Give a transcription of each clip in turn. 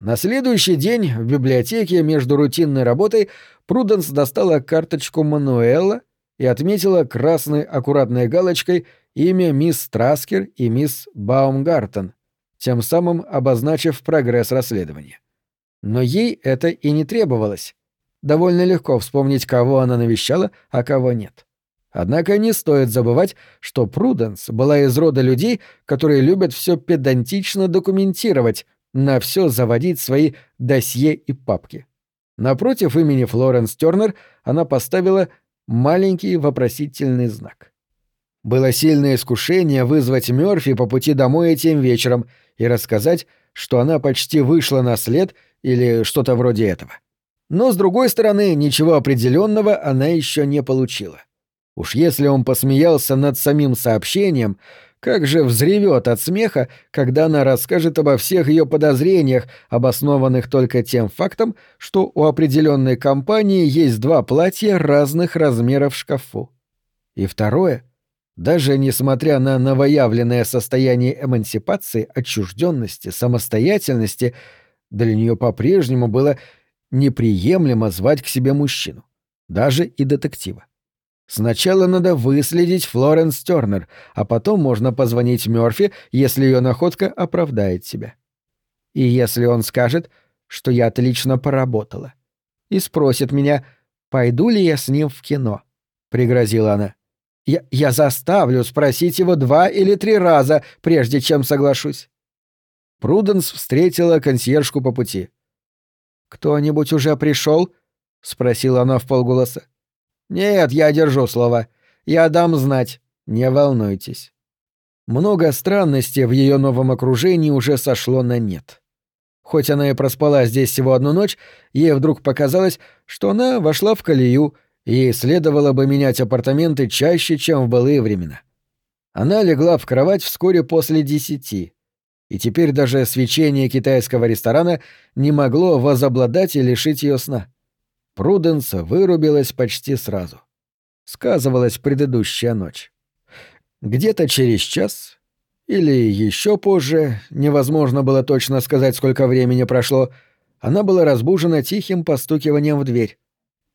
На следующий день в библиотеке между рутинной работой Пруденс достала карточку Мануэла и отметила красной аккуратной галочкой имя мисс Траскер и мисс Баумгартен, тем самым обозначив прогресс расследования. Но ей это и не требовалось. Довольно легко вспомнить, кого она навещала, а кого нет. Однако не стоит забывать, что Пруденс была из рода людей, которые любят все педантично документировать, на все заводить свои досье и папки. Напротив имени Флоренс Тернер она поставила маленький вопросительный знак. Было сильное искушение вызвать Мёрфи по пути домой этим вечером и рассказать, что она почти вышла на след или что-то вроде этого. Но, с другой стороны, ничего определенного она еще не получила. Уж если он посмеялся над самим сообщением, как же взревет от смеха, когда она расскажет обо всех ее подозрениях, обоснованных только тем фактом, что у определенной компании есть два платья разных размеров в шкафу. И второе, даже несмотря на новоявленное состояние эмансипации, отчужденности, самостоятельности, для нее по-прежнему было неприемлемо звать к себе мужчину, даже и детектива. Сначала надо выследить Флоренс Тернер, а потом можно позвонить Мёрфи, если ее находка оправдает себя. И если он скажет, что я отлично поработала, и спросит меня, пойду ли я с ним в кино, — пригрозила она. Я, я заставлю спросить его два или три раза, прежде чем соглашусь. Пруденс встретила консьержку по пути. «Кто-нибудь уже пришел? спросила она в полголоса. «Нет, я держу слово. Я дам знать. Не волнуйтесь». Много странностей в ее новом окружении уже сошло на нет. Хоть она и проспала здесь всего одну ночь, ей вдруг показалось, что она вошла в колею, и ей следовало бы менять апартаменты чаще, чем в былые времена. Она легла в кровать вскоре после десяти, и теперь даже свечение китайского ресторана не могло возобладать и лишить ее сна. Пруденс вырубилась почти сразу. Сказывалась предыдущая ночь. Где-то через час или еще позже, невозможно было точно сказать, сколько времени прошло, она была разбужена тихим постукиванием в дверь.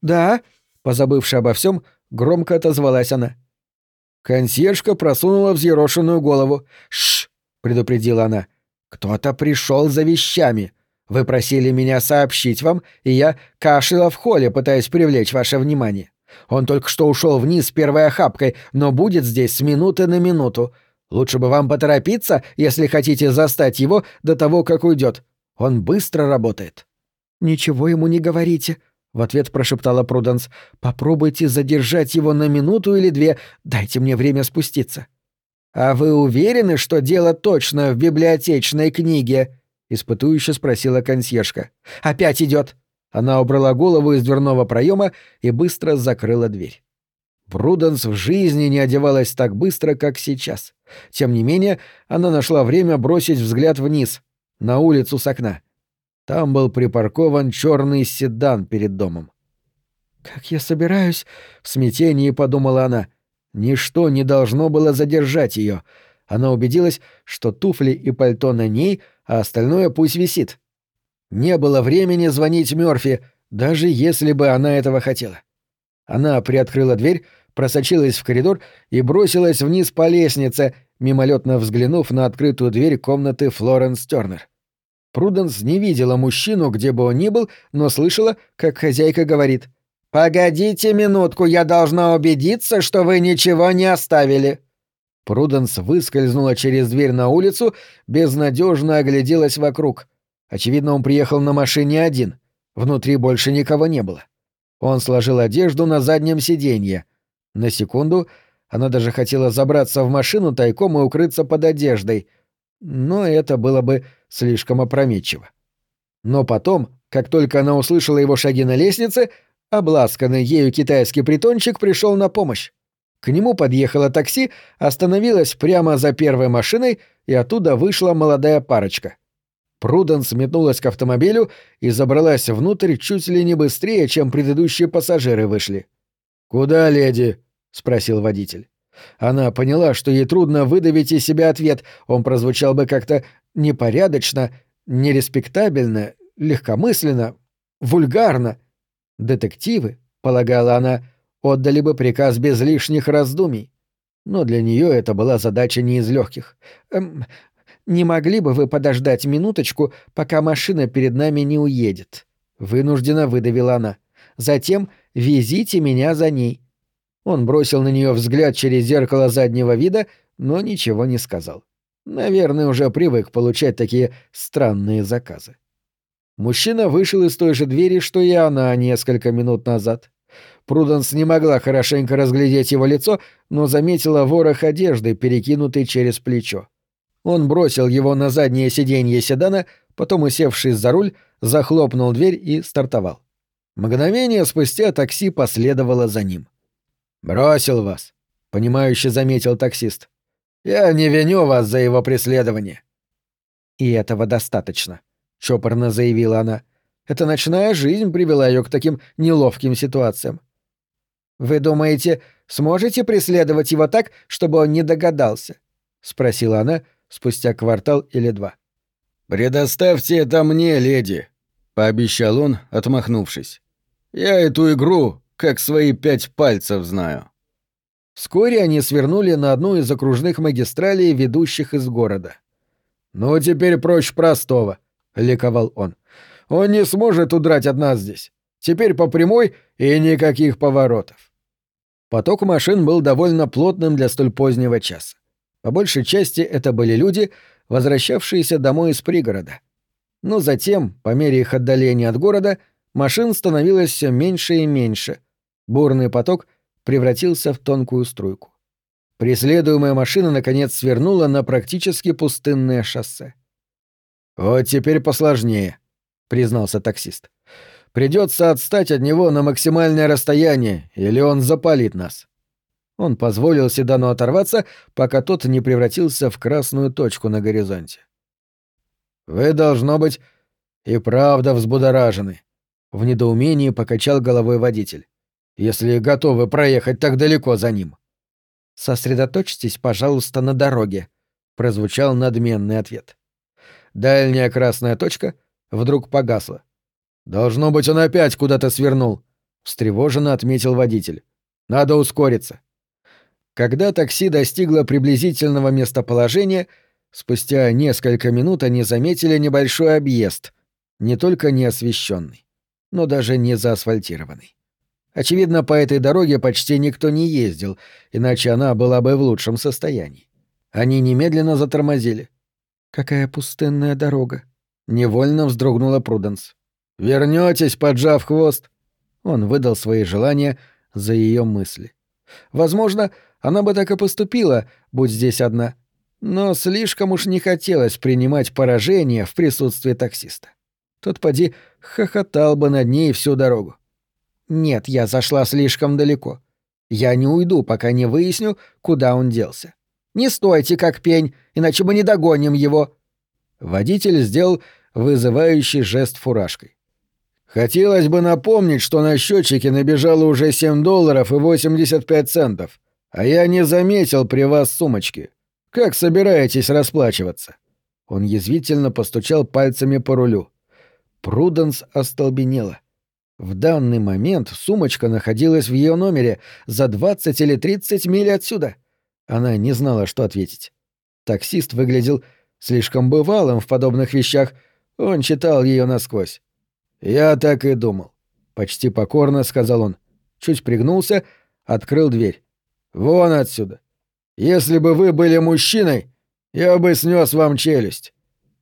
«Да», — позабывши обо всем, громко отозвалась она. Консьержка просунула взъерошенную голову. «Шш!» — предупредила она. «Кто-то пришел за вещами. Вы просили меня сообщить вам, и я кашляла в холле, пытаясь привлечь ваше внимание. Он только что ушел вниз первой охапкой, но будет здесь с минуты на минуту. Лучше бы вам поторопиться, если хотите застать его до того, как уйдет. Он быстро работает». «Ничего ему не говорите», — в ответ прошептала Пруденс. «Попробуйте задержать его на минуту или две. Дайте мне время спуститься». «А вы уверены, что дело точно в библиотечной книге?» — испытующе спросила консьержка. «Опять идет!» Она убрала голову из дверного проема и быстро закрыла дверь. Бруденс в жизни не одевалась так быстро, как сейчас. Тем не менее, она нашла время бросить взгляд вниз, на улицу с окна. Там был припаркован черный седан перед домом. «Как я собираюсь?» — в смятении подумала она. Ничто не должно было задержать ее. Она убедилась, что туфли и пальто на ней — а остальное пусть висит. Не было времени звонить Мёрфи, даже если бы она этого хотела. Она приоткрыла дверь, просочилась в коридор и бросилась вниз по лестнице, мимолетно взглянув на открытую дверь комнаты Флоренс Тёрнер. Пруденс не видела мужчину, где бы он ни был, но слышала, как хозяйка говорит «Погодите минутку, я должна убедиться, что вы ничего не оставили». Пруденс выскользнула через дверь на улицу, безнадежно огляделась вокруг. Очевидно, он приехал на машине один. Внутри больше никого не было. Он сложил одежду на заднем сиденье. На секунду она даже хотела забраться в машину тайком и укрыться под одеждой, но это было бы слишком опрометчиво. Но потом, как только она услышала его шаги на лестнице, обласканный ею китайский притончик пришел на помощь. К нему подъехало такси, остановилось прямо за первой машиной, и оттуда вышла молодая парочка. Пруденс метнулась к автомобилю и забралась внутрь чуть ли не быстрее, чем предыдущие пассажиры вышли. «Куда, леди?» — спросил водитель. Она поняла, что ей трудно выдавить из себя ответ, он прозвучал бы как-то непорядочно, нереспектабельно, легкомысленно, вульгарно. Детективы, полагала она, отдали бы приказ без лишних раздумий. Но для нее это была задача не из легких. Эм, не могли бы вы подождать минуточку, пока машина перед нами не уедет? Вынуждена выдавила она. Затем везите меня за ней. Он бросил на нее взгляд через зеркало заднего вида, но ничего не сказал. Наверное, уже привык получать такие странные заказы. Мужчина вышел из той же двери, что и она несколько минут назад. Пруденс не могла хорошенько разглядеть его лицо, но заметила ворох одежды, перекинутый через плечо. Он бросил его на заднее сиденье седана, потом, усевшись за руль, захлопнул дверь и стартовал. Мгновение спустя такси последовало за ним. «Бросил вас», — понимающе заметил таксист. «Я не виню вас за его преследование». «И этого достаточно», — чопорно заявила она. «Эта ночная жизнь привела ее к таким неловким ситуациям». «Вы думаете, сможете преследовать его так, чтобы он не догадался?» — спросила она, — спустя квартал или два. «Предоставьте это мне, леди», — пообещал он, отмахнувшись. «Я эту игру как свои пять пальцев знаю». Вскоре они свернули на одну из окружных магистралей, ведущих из города. «Ну, теперь проще простого», — ликовал он. «Он не сможет удрать от нас здесь. Теперь по прямой и никаких поворотов». Поток машин был довольно плотным для столь позднего часа. По большей части это были люди, возвращавшиеся домой из пригорода. Но затем, по мере их отдаления от города, машин становилось все меньше и меньше. Бурный поток превратился в тонкую струйку. Преследуемая машина, наконец, свернула на практически пустынное шоссе. «Вот теперь посложнее», — признался таксист. «Придется отстать от него на максимальное расстояние, или он запалит нас». Он позволил седану оторваться, пока тот не превратился в красную точку на горизонте. «Вы, должно быть, и правда взбудоражены», — в недоумении покачал головой водитель, «если готовы проехать так далеко за ним». «Сосредоточьтесь, пожалуйста, на дороге», — прозвучал надменный ответ. Дальняя красная точка вдруг погасла. «Должно быть, он опять куда-то свернул», — встревоженно отметил водитель. «Надо ускориться». Когда такси достигло приблизительного местоположения, спустя несколько минут они заметили небольшой объезд, не только не освещенный, но даже не заасфальтированный. Очевидно, по этой дороге почти никто не ездил, иначе она была бы в лучшем состоянии. Они немедленно затормозили. «Какая пустынная дорога!» — невольно вздрогнула Пруденс. «Вернётесь, поджав хвост!» Он выдал свои желания за ее мысли. Возможно, она бы так и поступила, будь здесь одна. Но слишком уж не хотелось принимать поражение в присутствии таксиста. Тот поди хохотал бы над ней всю дорогу. Нет, я зашла слишком далеко. Я не уйду, пока не выясню, куда он делся. Не стойте, как пень, иначе мы не догоним его. Водитель сделал вызывающий жест фуражкой. Хотелось бы напомнить, что на счетчике набежало уже 7 долларов и 85 центов. А я не заметил при вас сумочки. Как собираетесь расплачиваться?» Он язвительно постучал пальцами по рулю. Пруденс остолбенела. В данный момент сумочка находилась в ее номере за 20 или 30 миль отсюда. Она не знала, что ответить. Таксист выглядел слишком бывалым в подобных вещах. Он читал ее насквозь. «Я так и думал», — почти покорно сказал он. Чуть пригнулся, открыл дверь. Вон отсюда. Если бы вы были мужчиной, я бы снес вам челюсть.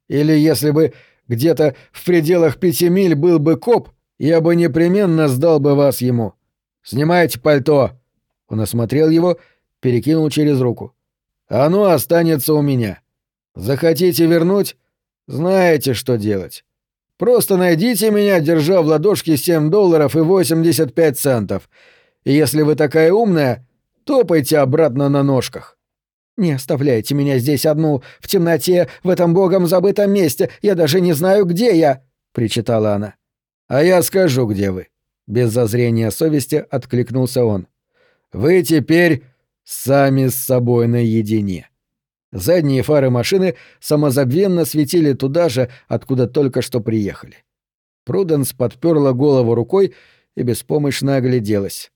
Или если бы где-то в пределах пяти миль был бы коп, я бы непременно сдал бы вас ему. Снимайте пальто. Он осмотрел его, перекинул через руку. Оно останется у меня. Захотите вернуть? Знаете, что делать. Просто найдите меня, держа в ладошке 7 долларов и 85 центов. И если вы такая умная, Топайте обратно на ножках. Не оставляйте меня здесь одну, в темноте, в этом богом забытом месте. Я даже не знаю, где я, причитала она. А я скажу, где вы. Без зазрения совести откликнулся он. Вы теперь сами с собой наедине. Задние фары машины самозабвенно светили туда же, откуда только что приехали. Пруденс подперла голову рукой и беспомощно огляделась.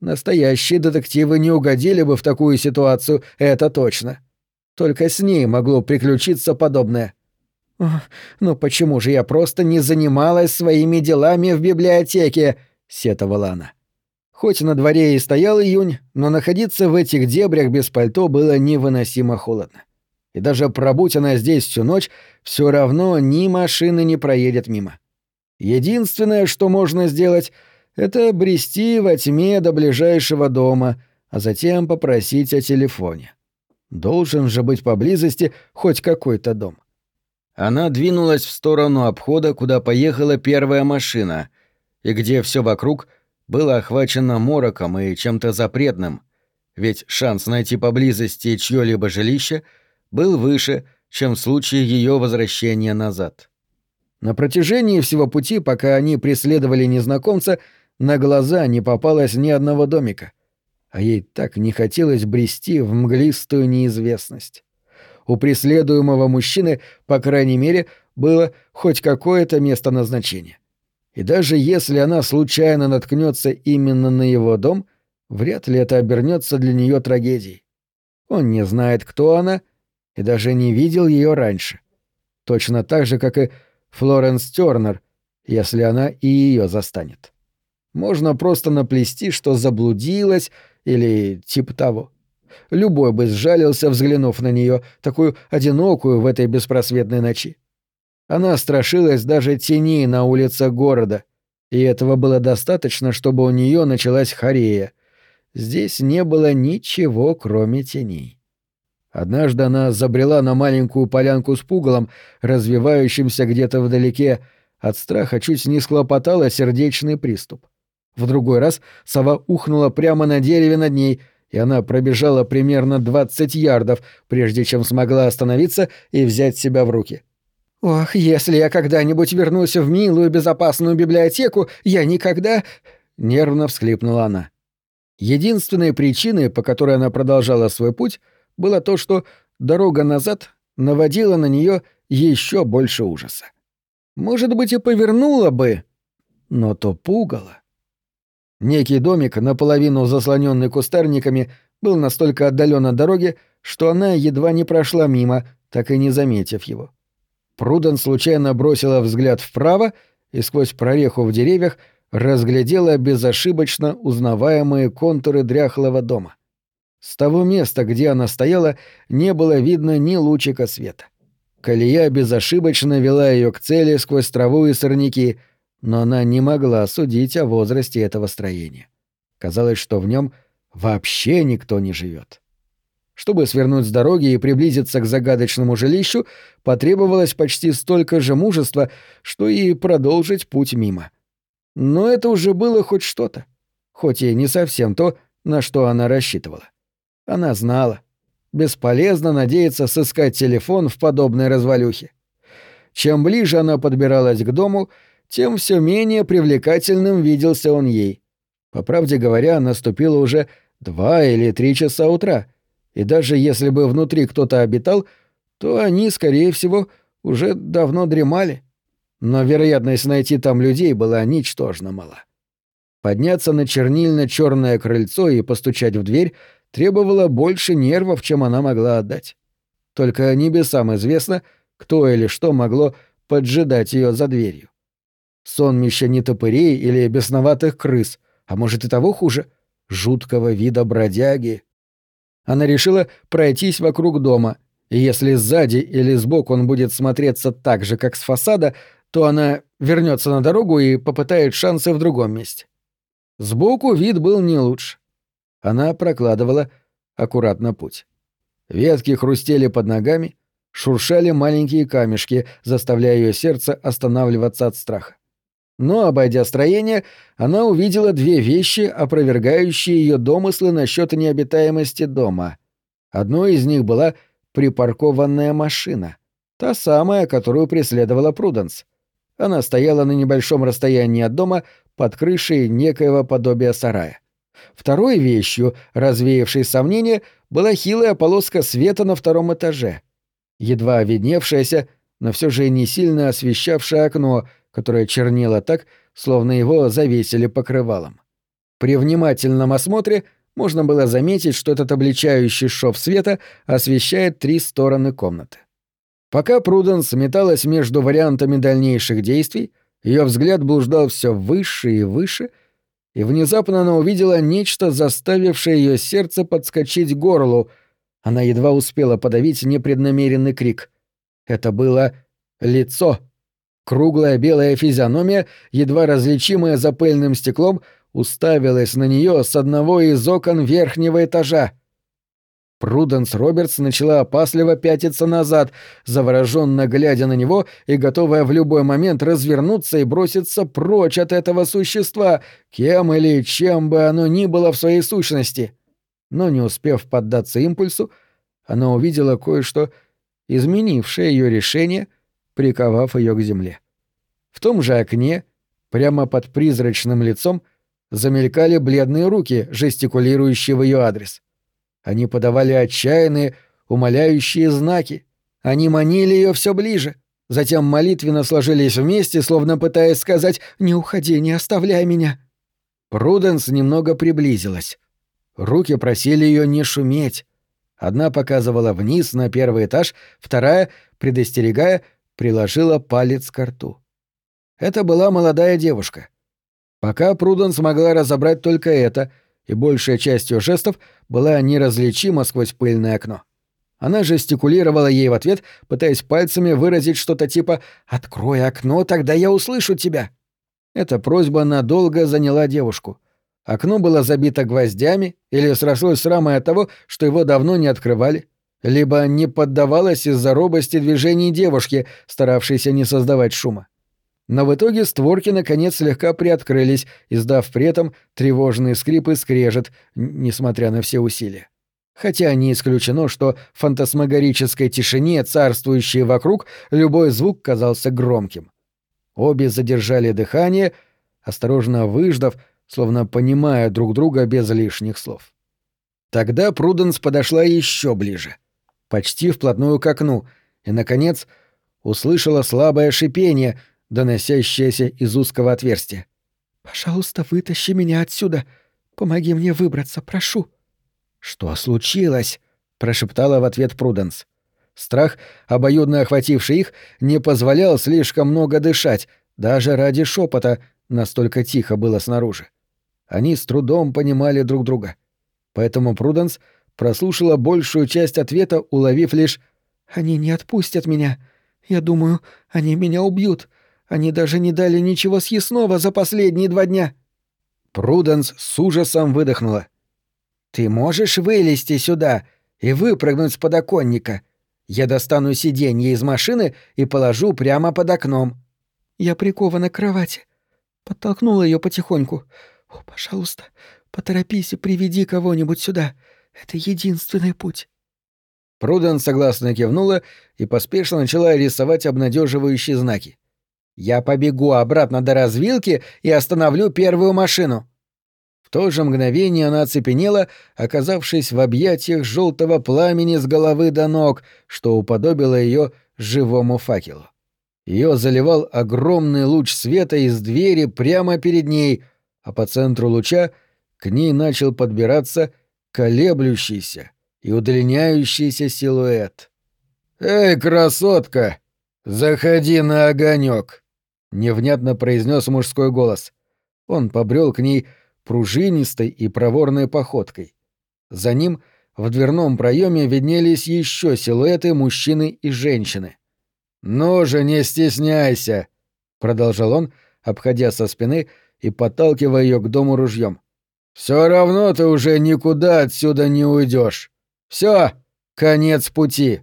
Настоящие детективы не угодили бы в такую ситуацию, это точно. Только с ней могло приключиться подобное. «Ну почему же я просто не занималась своими делами в библиотеке?» — сетовала она. Хоть на дворе и стоял июнь, но находиться в этих дебрях без пальто было невыносимо холодно. И даже пробудь она здесь всю ночь, все равно ни машины не проедет мимо. Единственное, что можно сделать, это брести во тьме до ближайшего дома, а затем попросить о телефоне. Должен же быть поблизости хоть какой-то дом. Она двинулась в сторону обхода, куда поехала первая машина, и где все вокруг — было охвачено мороком и чем-то запретным, ведь шанс найти поблизости чье-либо жилище был выше, чем в случае ее возвращения назад. На протяжении всего пути, пока они преследовали незнакомца, на глаза не попалось ни одного домика. А ей так не хотелось брести в мглистую неизвестность. У преследуемого мужчины, по крайней мере, было хоть какое-то место назначения. И даже если она случайно наткнется именно на его дом, вряд ли это обернется для нее трагедией. Он не знает, кто она, и даже не видел ее раньше. Точно так же, как и Флоренс Тернер, если она и ее застанет. Можно просто наплести, что заблудилась или типа того. Любой бы сжалился, взглянув на нее, такую одинокую в этой беспросветной ночи. Она страшилась даже теней на улицах города, и этого было достаточно, чтобы у нее началась хорея. Здесь не было ничего, кроме теней. Однажды она забрела на маленькую полянку с пугалом, развивающимся где-то вдалеке, от страха чуть не схлопотала сердечный приступ. В другой раз сова ухнула прямо на дереве над ней, и она пробежала примерно 20 ярдов, прежде чем смогла остановиться и взять себя в руки. — «Ох, если я когда-нибудь вернусь в милую безопасную библиотеку, я никогда...» — нервно всхлипнула она. Единственной причиной, по которой она продолжала свой путь, было то, что дорога назад наводила на нее еще больше ужаса. Может быть, и повернула бы, но то пугало. Некий домик, наполовину заслоненный кустарниками, был настолько отдален от дороги, что она едва не прошла мимо, так и не заметив его. Пруден случайно бросила взгляд вправо и сквозь прореху в деревьях разглядела безошибочно узнаваемые контуры дряхлого дома. С того места, где она стояла, не было видно ни лучика света. Колея безошибочно вела ее к цели сквозь траву и сорняки, но она не могла судить о возрасте этого строения. Казалось, что в нем вообще никто не живет. Чтобы свернуть с дороги и приблизиться к загадочному жилищу, потребовалось почти столько же мужества, что и продолжить путь мимо. Но это уже было хоть что-то, хоть и не совсем то, на что она рассчитывала. Она знала. Бесполезно надеяться сыскать телефон в подобной развалюхе. Чем ближе она подбиралась к дому, тем все менее привлекательным виделся он ей. По правде говоря, наступило уже два или три часа утра — и даже если бы внутри кто-то обитал, то они, скорее всего, уже давно дремали. Но вероятность найти там людей была ничтожно мала. Подняться на чернильно-черное крыльцо и постучать в дверь требовало больше нервов, чем она могла отдать. Только небесам известно, кто или что могло поджидать ее за дверью. Сонмище нетопырей или бесноватых крыс, а может и того хуже, жуткого вида бродяги, она решила пройтись вокруг дома, и если сзади или сбоку он будет смотреться так же, как с фасада, то она вернется на дорогу и попытает шансы в другом месте. Сбоку вид был не лучше. Она прокладывала аккуратно путь. Ветки хрустели под ногами, шуршали маленькие камешки, заставляя ее сердце останавливаться от страха. Но, обойдя строение, она увидела две вещи, опровергающие ее домыслы насчет необитаемости дома. Одной из них была припаркованная машина, та самая, которую преследовала Пруденс. Она стояла на небольшом расстоянии от дома под крышей некоего подобия сарая. Второй вещью, развеявшей сомнения, была хилая полоска света на втором этаже, едва видневшаяся, но все же не сильно освещавшее окно, которое чернело так, словно его завесили покрывалом. При внимательном осмотре можно было заметить, что этот обличающий шов света освещает три стороны комнаты. Пока Пруденс металась между вариантами дальнейших действий, ее взгляд блуждал все выше и выше, и внезапно она увидела нечто, заставившее ее сердце подскочить к горлу. Она едва успела подавить непреднамеренный крик. Это было лицо. Круглая белая физиономия, едва различимая за пыльным стеклом, уставилась на нее с одного из окон верхнего этажа. Пруденс Робертс начала опасливо пятиться назад, завороженно глядя на него и готовая в любой момент развернуться и броситься прочь от этого существа, кем или чем бы оно ни было в своей сущности. Но не успев поддаться импульсу, она увидела кое-что, изменившее ее решение, приковав ее к земле. В том же окне, прямо под призрачным лицом, замелькали бледные руки, жестикулирующие в ее адрес. Они подавали отчаянные, умоляющие знаки. Они манили ее все ближе. Затем молитвенно сложились вместе, словно пытаясь сказать «Не уходи, не оставляй меня». Пруденс немного приблизилась. Руки просили ее не шуметь. Одна показывала вниз на первый этаж, вторая, предостерегая, приложила палец к рту. Это была молодая девушка. Пока Пруденс смогла разобрать только это, и большая часть ее жестов была неразличима сквозь пыльное окно. Она жестикулировала ей в ответ, пытаясь пальцами выразить что-то типа «Открой окно, тогда я услышу тебя». Эта просьба надолго заняла девушку. Окно было забито гвоздями или срослось с рамой от того, что его давно не открывали, либо не поддавалось из-за робости движений девушки, старавшейся не создавать шума. Но в итоге створки наконец слегка приоткрылись, издав при этом тревожный скрип и скрежет, несмотря на все усилия. Хотя не исключено, что в фантасмагорической тишине, царствующей вокруг, любой звук казался громким. Обе задержали дыхание, осторожно выждав, словно понимая друг друга без лишних слов. Тогда Пруденс подошла еще ближе, почти вплотную к окну, и, наконец, услышала слабое шипение — доносящееся из узкого отверстия. «Пожалуйста, вытащи меня отсюда. Помоги мне выбраться, прошу». «Что случилось?» — прошептала в ответ Пруденс. Страх, обоюдно охвативший их, не позволял слишком много дышать, даже ради шепота, настолько тихо было снаружи. Они с трудом понимали друг друга. Поэтому Пруденс прослушала большую часть ответа, уловив лишь «Они не отпустят меня. Я думаю, они меня убьют. Они даже не дали ничего съестного за последние два дня. Пруденс с ужасом выдохнула. «Ты можешь вылезти сюда и выпрыгнуть с подоконника? Я достану сиденье из машины и положу прямо под окном». «Я прикована к кровати». Подтолкнула ее потихоньку. «О, пожалуйста, поторопись и приведи кого-нибудь сюда. Это единственный путь». Пруден согласно кивнула и поспешно начала рисовать обнадеживающие знаки. Я побегу обратно до развилки и остановлю первую машину. В то же мгновение она оцепенела, оказавшись в объятиях желтого пламени с головы до ног, что уподобило ее живому факелу. Ее заливал огромный луч света из двери прямо перед ней, а по центру луча к ней начал подбираться колеблющийся и удлиняющийся силуэт. «Эй, красотка, заходи на огонек! — невнятно произнес мужской голос. Он побрел к ней пружинистой и проворной походкой. За ним в дверном проеме виднелись еще силуэты мужчины и женщины. «Ну же, не стесняйся!» — продолжал он, обходя со спины и подталкивая ее к дому ружьем. «Все равно ты уже никуда отсюда не уйдешь. Все, конец пути!»